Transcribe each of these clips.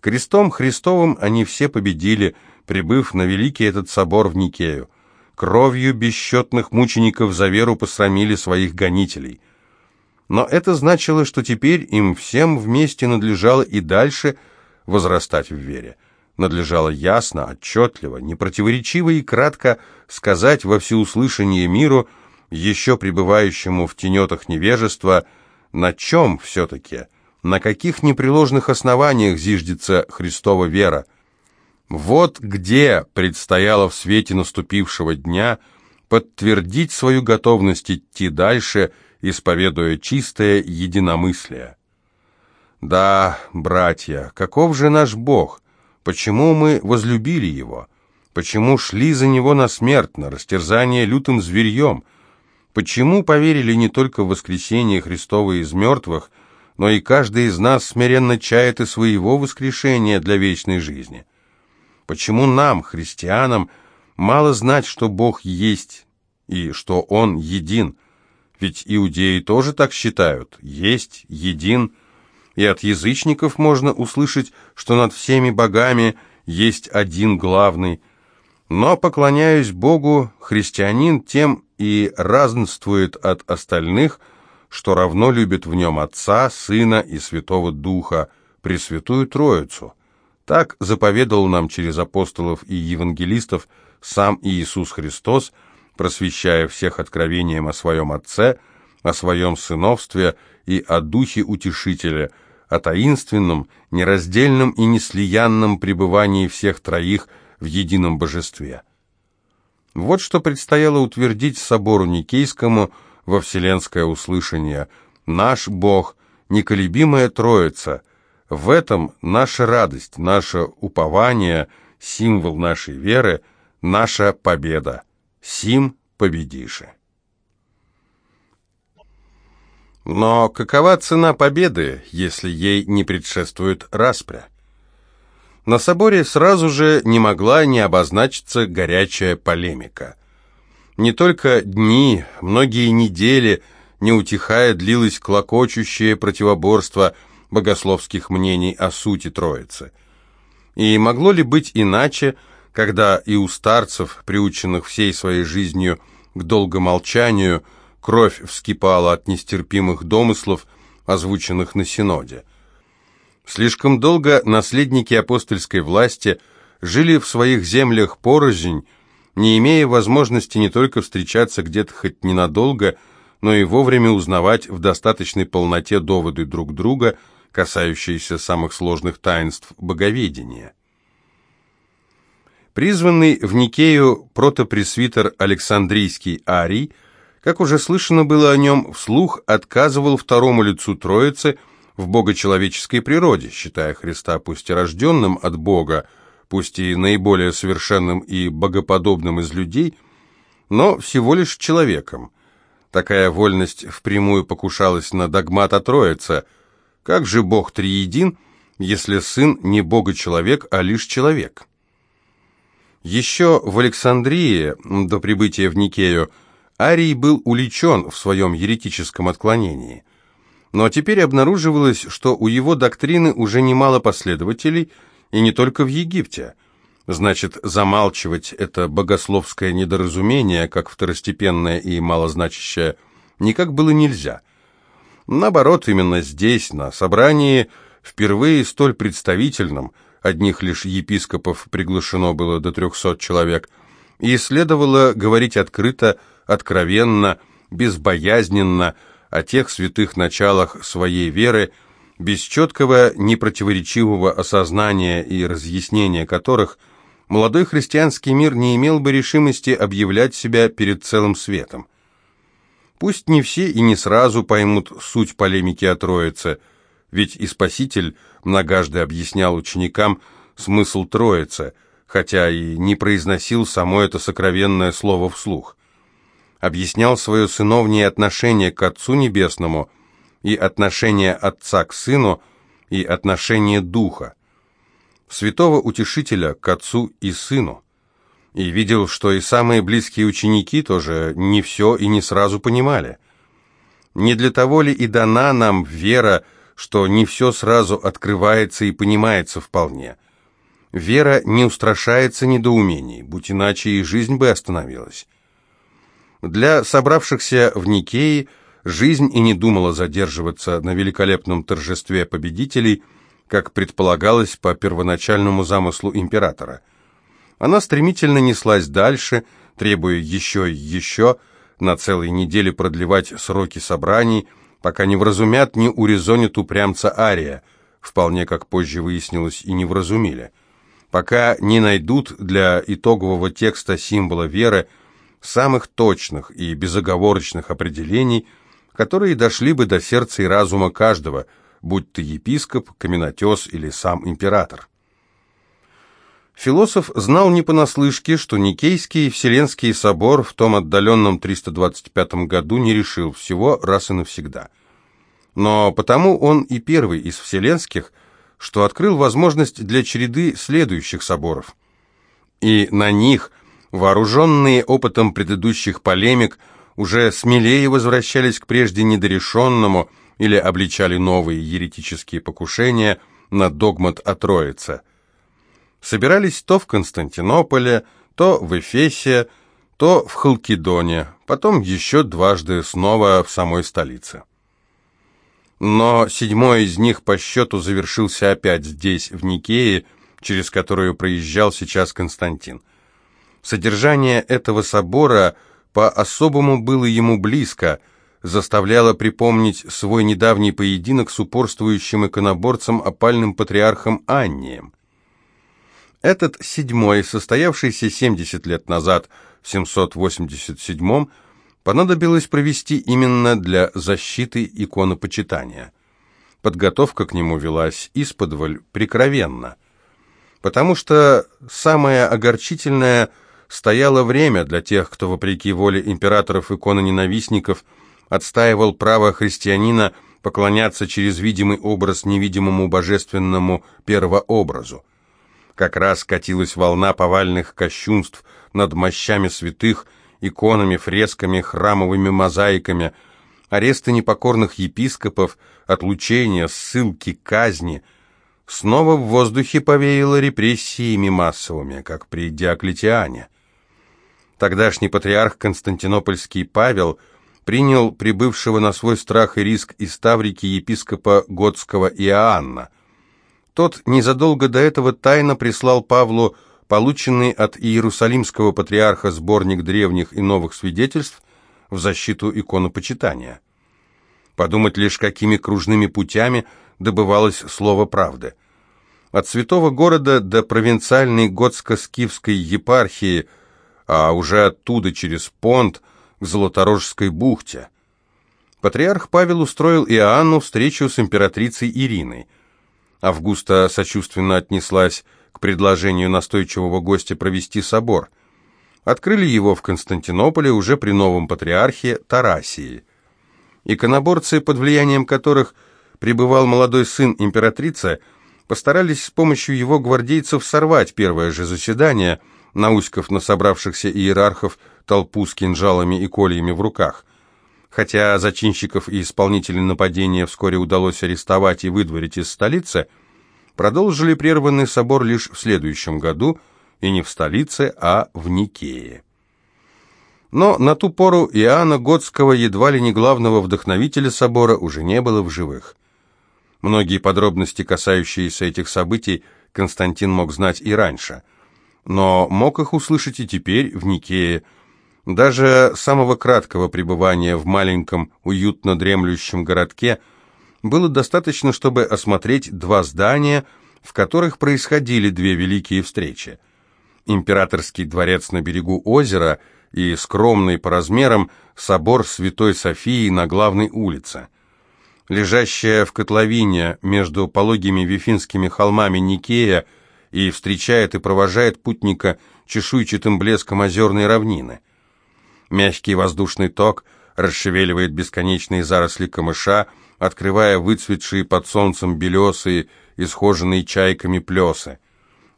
Крестом Христовым они все победили, прибыв на великий этот собор в Никею. Кровью бесчетных мучеников за веру посрамили своих гонителей. Но это значило, что теперь им всем вместе надлежало и дальше возрастать в вере. Надлежало ясно, отчетливо, непротиворечиво и кратко сказать во всеуслышание миру, еще пребывающему в тенетах невежества, на чем все-таки – на каких непреложных основаниях зиждется Христова вера. Вот где предстояло в свете наступившего дня подтвердить свою готовность идти дальше, исповедуя чистое единомыслие. Да, братья, каков же наш Бог? Почему мы возлюбили Его? Почему шли за Него на смерть, на растерзание лютым зверьем? Почему поверили не только в воскресение Христова из мертвых, но и каждый из нас смиренно чает и своего воскрешения для вечной жизни. Почему нам, христианам, мало знать, что Бог есть и что Он един? Ведь иудеи тоже так считают, есть, един, и от язычников можно услышать, что над всеми богами есть один главный. Но, поклоняясь Богу, христианин тем и разнствует от остальных – что равно любит в нем Отца, Сына и Святого Духа, Пресвятую Троицу. Так заповедал нам через апостолов и евангелистов сам Иисус Христос, просвещая всех откровением о своем Отце, о своем сыновстве и о Духе Утешителя, о таинственном, нераздельном и неслиянном пребывании всех троих в едином божестве. Вот что предстояло утвердить собору Никейскому – во вселенское услышание. Наш Бог, неколебимая Троица. В этом наша радость, наше упование, символ нашей веры, наша победа. Сим победиши. Но какова цена победы, если ей не предшествует распря? На соборе сразу же не могла не обозначиться горячая полемика. Не только дни, многие недели, не утихая, длилось клокочущее противоборство богословских мнений о сути Троицы. И могло ли быть иначе, когда и у старцев, приученных всей своей жизнью к долгомолчанию, кровь вскипала от нестерпимых домыслов, озвученных на Синоде? Слишком долго наследники апостольской власти жили в своих землях порознь, не имея возможности не только встречаться где-то хоть ненадолго, но и вовремя узнавать в достаточной полноте доводы друг друга, касающиеся самых сложных таинств боговедения. Призванный в Никею протопресвитер Александрийский Арий, как уже слышно было о нем, вслух отказывал второму лицу Троицы в богочеловеческой природе, считая Христа пусть и рожденным от Бога, пусть и наиболее совершенным и богоподобным из людей, но всего лишь человеком. Такая вольность впрямую покушалась на догмат о Троице. Как же Бог триедин, если Сын не Бога-человек, а лишь человек? Еще в Александрии, до прибытия в Никею, Арий был уличен в своем еретическом отклонении. Но теперь обнаруживалось, что у его доктрины уже немало последователей – и не только в Египте. Значит, замалчивать это богословское недоразумение, как второстепенное и малозначащее, никак было нельзя. Наоборот, именно здесь, на собрании, впервые столь представительном, одних лишь епископов приглашено было до трехсот человек, и следовало говорить открыто, откровенно, безбоязненно о тех святых началах своей веры, без четкого, непротиворечивого осознания и разъяснения которых молодой христианский мир не имел бы решимости объявлять себя перед целым светом. Пусть не все и не сразу поймут суть полемики о Троице, ведь и Спаситель многожды объяснял ученикам смысл Троицы, хотя и не произносил само это сокровенное слово вслух. Объяснял свое сыновнее отношение к Отцу Небесному – и отношение отца к сыну, и отношение духа, святого утешителя к отцу и сыну. И видел, что и самые близкие ученики тоже не все и не сразу понимали. Не для того ли и дана нам вера, что не все сразу открывается и понимается вполне. Вера не устрашается недоумений, будь иначе и жизнь бы остановилась. Для собравшихся в Никее жизнь и не думала задерживаться на великолепном торжестве победителей, как предполагалось по первоначальному замыслу императора. Она стремительно неслась дальше, требуя еще и еще, на целые недели продлевать сроки собраний, пока не вразумят, не урезонят упрямца Ария, вполне, как позже выяснилось, и не вразумили. Пока не найдут для итогового текста символа веры самых точных и безоговорочных определений, которые дошли бы до сердца и разума каждого, будь то епископ, каменотес или сам император. Философ знал не понаслышке, что Никейский Вселенский собор в том отдаленном 325 году не решил всего раз и навсегда. Но потому он и первый из вселенских, что открыл возможность для череды следующих соборов. И на них, вооруженные опытом предыдущих полемик, уже смелее возвращались к прежде недорешенному или обличали новые еретические покушения на догмат о Троице – собирались то в Константинополе, то в Эфесе, то в Халкидоне, потом еще дважды снова в самой столице. Но седьмой из них по счету завершился опять здесь, в Никее, через которую проезжал сейчас Константин. Содержание этого собора по-особому было ему близко, заставляло припомнить свой недавний поединок с упорствующим иконоборцем опальным патриархом Аннием. Этот седьмой, состоявшийся 70 лет назад, в 787-м, понадобилось провести именно для защиты иконопочитания. Подготовка к нему велась исподволь прикровенно, потому что самое огорчительное стояло время для тех, кто, вопреки воле императоров икононенавистников, отстаивал право христианина поклоняться через видимый образ невидимому божественному первообразу как раз катилась волна повальных кощунств над мощами святых, иконами, фресками, храмовыми мозаиками, аресты непокорных епископов, отлучения, ссылки, казни. Снова в воздухе повеяло репрессиями массовыми, как при Диоклетиане. Тогдашний патриарх Константинопольский Павел принял прибывшего на свой страх и риск из Таврики епископа Готского Иоанна – тот незадолго до этого тайно прислал Павлу полученный от Иерусалимского патриарха сборник древних и новых свидетельств в защиту иконопочитания. Подумать лишь, какими кружными путями добывалось слово правды. От святого города до провинциальной готско-скифской епархии, а уже оттуда через Понт к Золоторожской бухте. Патриарх Павел устроил Иоанну встречу с императрицей Ириной – Августа сочувственно отнеслась к предложению настойчивого гостя провести собор. Открыли его в Константинополе уже при новом патриархе Тарасии. Иконоборцы, под влиянием которых пребывал молодой сын императрицы, постарались с помощью его гвардейцев сорвать первое же заседание, науськав на собравшихся иерархов толпу с кинжалами и кольями в руках. Хотя зачинщиков и исполнителей нападения вскоре удалось арестовать и выдворить из столицы, продолжили прерванный собор лишь в следующем году, и не в столице, а в Никее. Но на ту пору Иоанна Готского, едва ли не главного вдохновителя собора, уже не было в живых. Многие подробности, касающиеся этих событий, Константин мог знать и раньше, но мог их услышать и теперь в Никее, даже самого краткого пребывания в маленьком, уютно дремлющем городке было достаточно, чтобы осмотреть два здания, в которых происходили две великие встречи. Императорский дворец на берегу озера и скромный по размерам собор Святой Софии на главной улице. Лежащая в котловине между пологими вифинскими холмами Никея и встречает и провожает путника чешуйчатым блеском озерной равнины – Мягкий воздушный ток расшевеливает бесконечные заросли камыша, открывая выцветшие под солнцем белесые, исхоженные чайками плесы.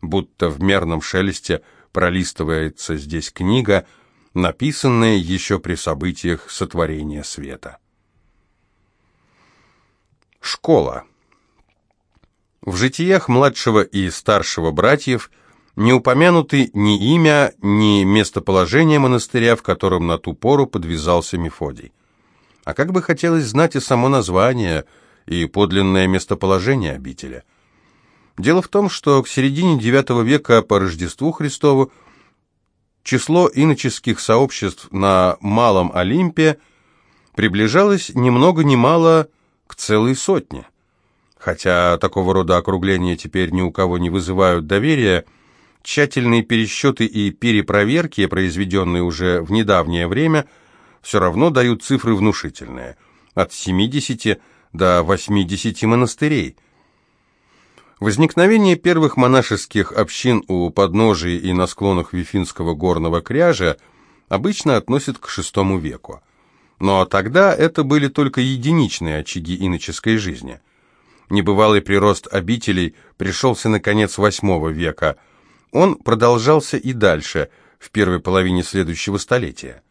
Будто в мерном шелесте пролистывается здесь книга, написанная еще при событиях сотворения света. Школа. В житиях младшего и старшего братьев не упомянуты ни имя, ни местоположение монастыря, в котором на ту пору подвязался Мефодий. А как бы хотелось знать и само название, и подлинное местоположение обителя. Дело в том, что к середине IX века по Рождеству Христову число иноческих сообществ на Малом Олимпе приближалось ни много ни мало к целой сотне. Хотя такого рода округления теперь ни у кого не вызывают доверия, тщательные пересчеты и перепроверки, произведенные уже в недавнее время, все равно дают цифры внушительные – от 70 до 80 монастырей. Возникновение первых монашеских общин у подножий и на склонах Вифинского горного кряжа обычно относят к VI веку. Но тогда это были только единичные очаги иноческой жизни – Небывалый прирост обителей пришелся на конец VIII века. Он продолжался и дальше, в первой половине следующего столетия.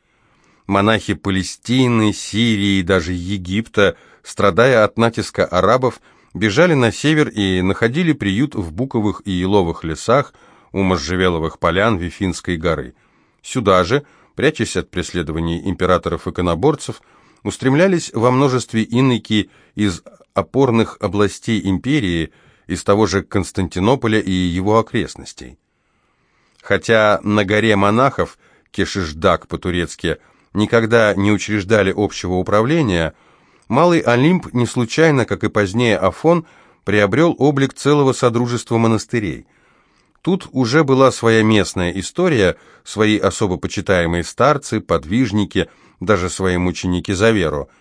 Монахи Палестины, Сирии и даже Египта, страдая от натиска арабов, бежали на север и находили приют в буковых и еловых лесах у можжевеловых полян Вифинской горы. Сюда же, прячась от преследований императоров-иконоборцев, устремлялись во множестве иноки из опорных областей империи, из того же Константинополя и его окрестностей. Хотя на горе монахов, Кешишдак по-турецки, никогда не учреждали общего управления, Малый Олимп не случайно, как и позднее Афон, приобрел облик целого содружества монастырей. Тут уже была своя местная история, свои особо почитаемые старцы, подвижники, даже свои мученики за веру –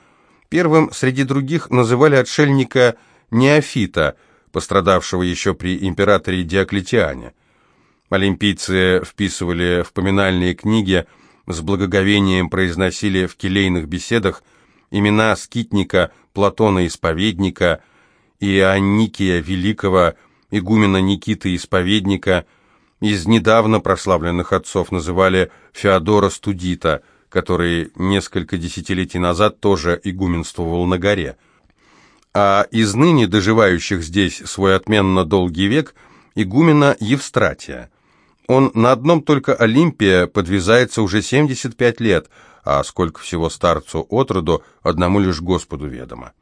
Первым среди других называли отшельника Неофита, пострадавшего еще при императоре Диоклетиане. Олимпийцы вписывали в поминальные книги, с благоговением произносили в келейных беседах имена скитника Платона Исповедника, и Анникия Великого, игумена Никиты Исповедника, из недавно прославленных отцов называли Феодора Студита – который несколько десятилетий назад тоже игуменствовал на горе. А из ныне доживающих здесь свой отменно долгий век игумена Евстратия. Он на одном только Олимпия подвязается уже 75 лет, а сколько всего старцу отроду, одному лишь Господу ведомо.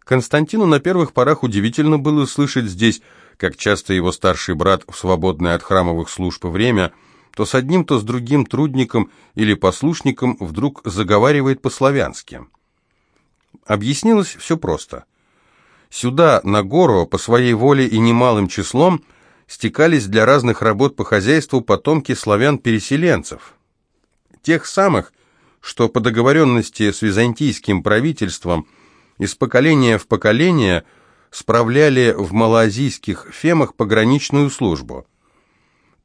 Константину на первых порах удивительно было слышать здесь, как часто его старший брат в свободное от храмовых служб время – то с одним, то с другим трудником или послушником вдруг заговаривает по-славянски. Объяснилось все просто. Сюда, на гору, по своей воле и немалым числом, стекались для разных работ по хозяйству потомки славян-переселенцев. Тех самых, что по договоренности с византийским правительством из поколения в поколение справляли в малоазийских фемах пограничную службу.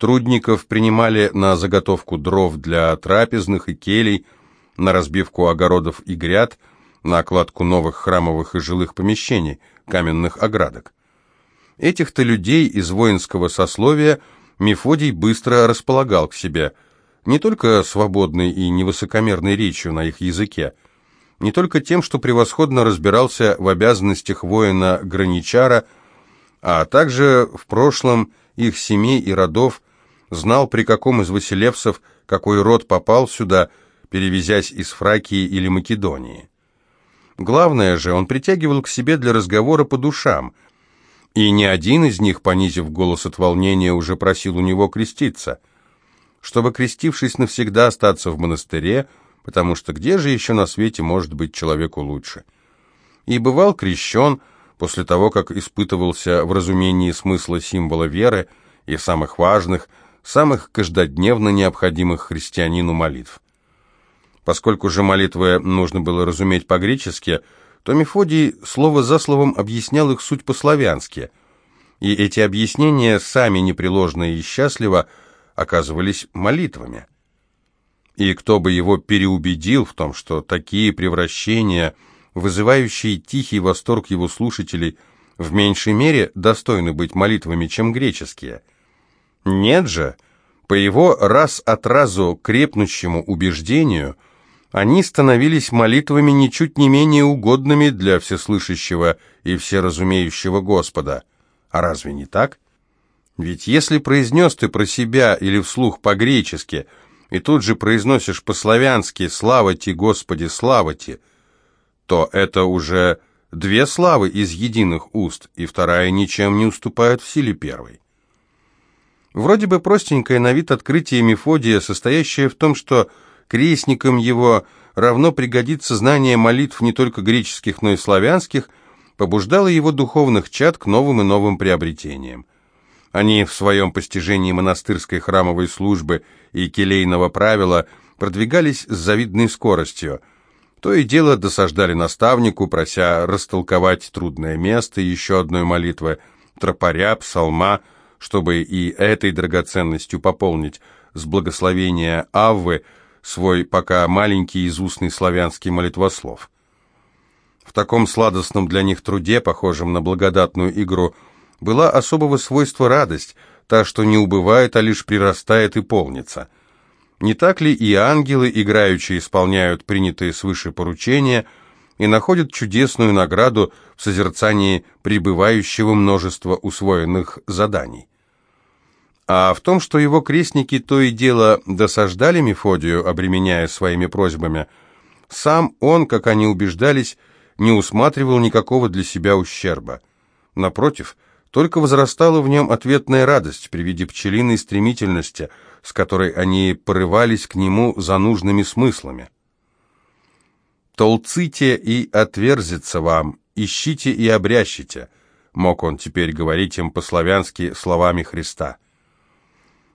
Трудников принимали на заготовку дров для трапезных и келей, на разбивку огородов и гряд, на окладку новых храмовых и жилых помещений, каменных оградок. Этих-то людей из воинского сословия Мефодий быстро располагал к себе, не только свободной и невысокомерной речью на их языке, не только тем, что превосходно разбирался в обязанностях воина-граничара, а также в прошлом их семей и родов, знал, при каком из Василевсов какой род попал сюда, перевезясь из Фракии или Македонии. Главное же, он притягивал к себе для разговора по душам, и ни один из них, понизив голос от волнения, уже просил у него креститься, чтобы, крестившись навсегда, остаться в монастыре, потому что где же еще на свете может быть человеку лучше? И бывал крещен после того, как испытывался в разумении смысла символа веры и самых важных – самых каждодневно необходимых христианину молитв. Поскольку же молитвы нужно было разуметь по-гречески, то Мефодий слово за словом объяснял их суть по-славянски, и эти объяснения, сами непреложно и счастливо, оказывались молитвами. И кто бы его переубедил в том, что такие превращения, вызывающие тихий восторг его слушателей, в меньшей мере достойны быть молитвами, чем греческие – нет же, по его раз от разу крепнущему убеждению, они становились молитвами ничуть не менее угодными для всеслышащего и всеразумеющего Господа. А разве не так? Ведь если произнес ты про себя или вслух по-гречески, и тут же произносишь по-славянски «Слава ти, Господи, слава ти», то это уже две славы из единых уст, и вторая ничем не уступает в силе первой. Вроде бы простенькое на вид открытие Мефодия, состоящее в том, что крестникам его равно пригодится знание молитв не только греческих, но и славянских, побуждало его духовных чад к новым и новым приобретениям. Они в своем постижении монастырской храмовой службы и келейного правила продвигались с завидной скоростью. То и дело досаждали наставнику, прося растолковать трудное место еще одной молитвы, тропаря, псалма, чтобы и этой драгоценностью пополнить с благословения Аввы свой пока маленький изустный славянский молитвослов. В таком сладостном для них труде, похожем на благодатную игру, была особого свойства радость, та, что не убывает, а лишь прирастает и полнится. Не так ли и ангелы, играючи, исполняют принятые свыше поручения и находят чудесную награду в созерцании пребывающего множества усвоенных заданий? А в том, что его крестники то и дело досаждали Мефодию, обременяя своими просьбами, сам он, как они убеждались, не усматривал никакого для себя ущерба. Напротив, только возрастала в нем ответная радость при виде пчелиной стремительности, с которой они порывались к нему за нужными смыслами. «Толците и отверзится вам, ищите и обрящите», мог он теперь говорить им по-славянски словами Христа.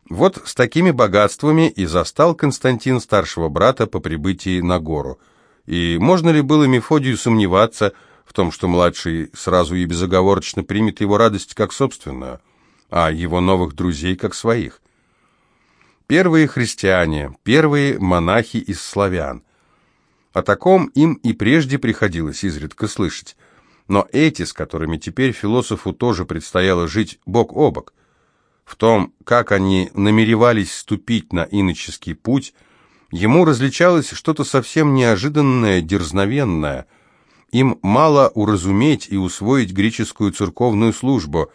Вот с такими богатствами и застал Константин старшего брата по прибытии на гору. И можно ли было Мефодию сомневаться, в том, что младший сразу и безоговорочно примет его радость как собственную, а его новых друзей как своих. Первые христиане, первые монахи из славян. О таком им и прежде приходилось изредка слышать. Но эти, с которыми теперь философу тоже предстояло жить бок о бок, в том, как они намеревались ступить на иноческий путь, ему различалось что-то совсем неожиданное, дерзновенное – им мало уразуметь и усвоить греческую церковную службу.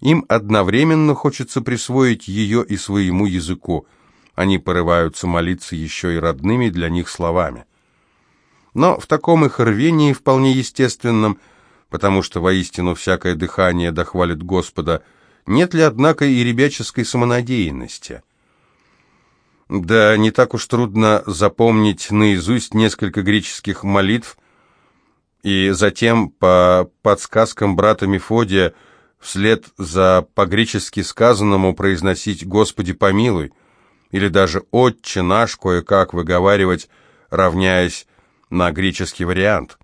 Им одновременно хочется присвоить ее и своему языку. Они порываются молиться еще и родными для них словами. Но в таком их рвении вполне естественном, потому что воистину всякое дыхание дохвалит Господа, нет ли, однако, и ребяческой самонадеянности? Да не так уж трудно запомнить наизусть несколько греческих молитв – и затем по подсказкам брата Мефодия вслед за по-гречески сказанному произносить «Господи помилуй» или даже «Отче наш» кое-как выговаривать, равняясь на греческий вариант.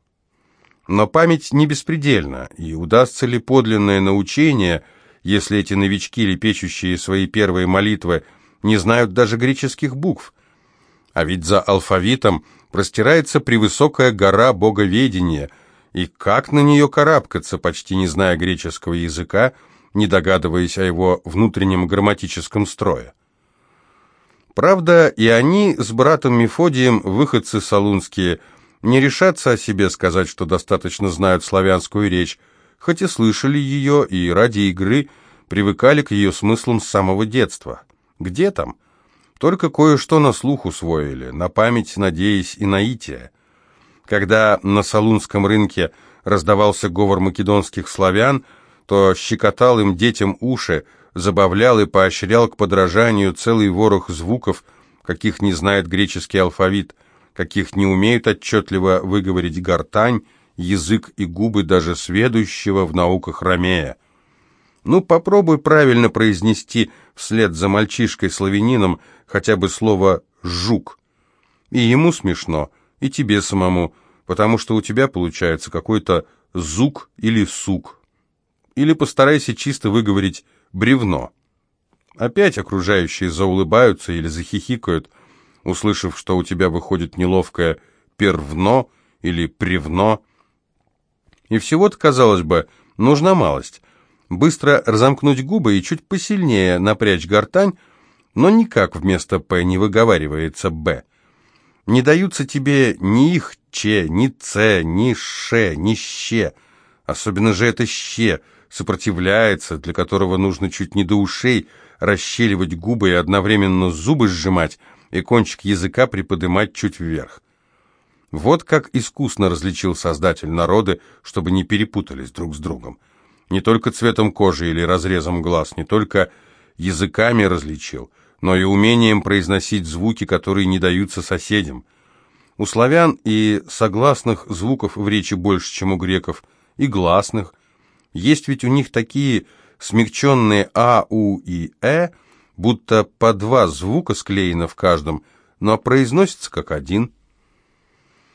Но память не беспредельна, и удастся ли подлинное научение, если эти новички, лепечущие свои первые молитвы, не знают даже греческих букв? А ведь за алфавитом простирается превысокая гора боговедения, и как на нее карабкаться, почти не зная греческого языка, не догадываясь о его внутреннем грамматическом строе. Правда, и они с братом Мефодием, выходцы салунские, не решатся о себе сказать, что достаточно знают славянскую речь, хоть и слышали ее и ради игры привыкали к ее смыслам с самого детства. Где там? Только кое-что на слух усвоили, на память, надеясь, и наитие. Когда на Салунском рынке раздавался говор македонских славян, то щекотал им детям уши, забавлял и поощрял к подражанию целый ворох звуков, каких не знает греческий алфавит, каких не умеют отчетливо выговорить гортань, язык и губы даже сведущего в науках Ромея. Ну, попробуй правильно произнести вслед за мальчишкой-славянином хотя бы слово «жук». И ему смешно, и тебе самому, потому что у тебя получается какой-то «зук» или «сук». Или постарайся чисто выговорить «бревно». Опять окружающие заулыбаются или захихикают, услышав, что у тебя выходит неловкое «первно» или «превно». И всего-то, казалось бы, нужна малость – быстро разомкнуть губы и чуть посильнее напрячь гортань, но никак вместо «п» не выговаривается «б». Не даются тебе ни их че, ни ц, ни ше, ни ще. Особенно же это ще сопротивляется, для которого нужно чуть не до ушей расщеливать губы и одновременно зубы сжимать и кончик языка приподнимать чуть вверх. Вот как искусно различил Создатель народы, чтобы не перепутались друг с другом. Не только цветом кожи или разрезом глаз, не только языками различил, но и умением произносить звуки, которые не даются соседям. У славян и согласных звуков в речи больше, чем у греков, и гласных. Есть ведь у них такие смягченные А, У и Э, будто по два звука склеено в каждом, но произносится как один –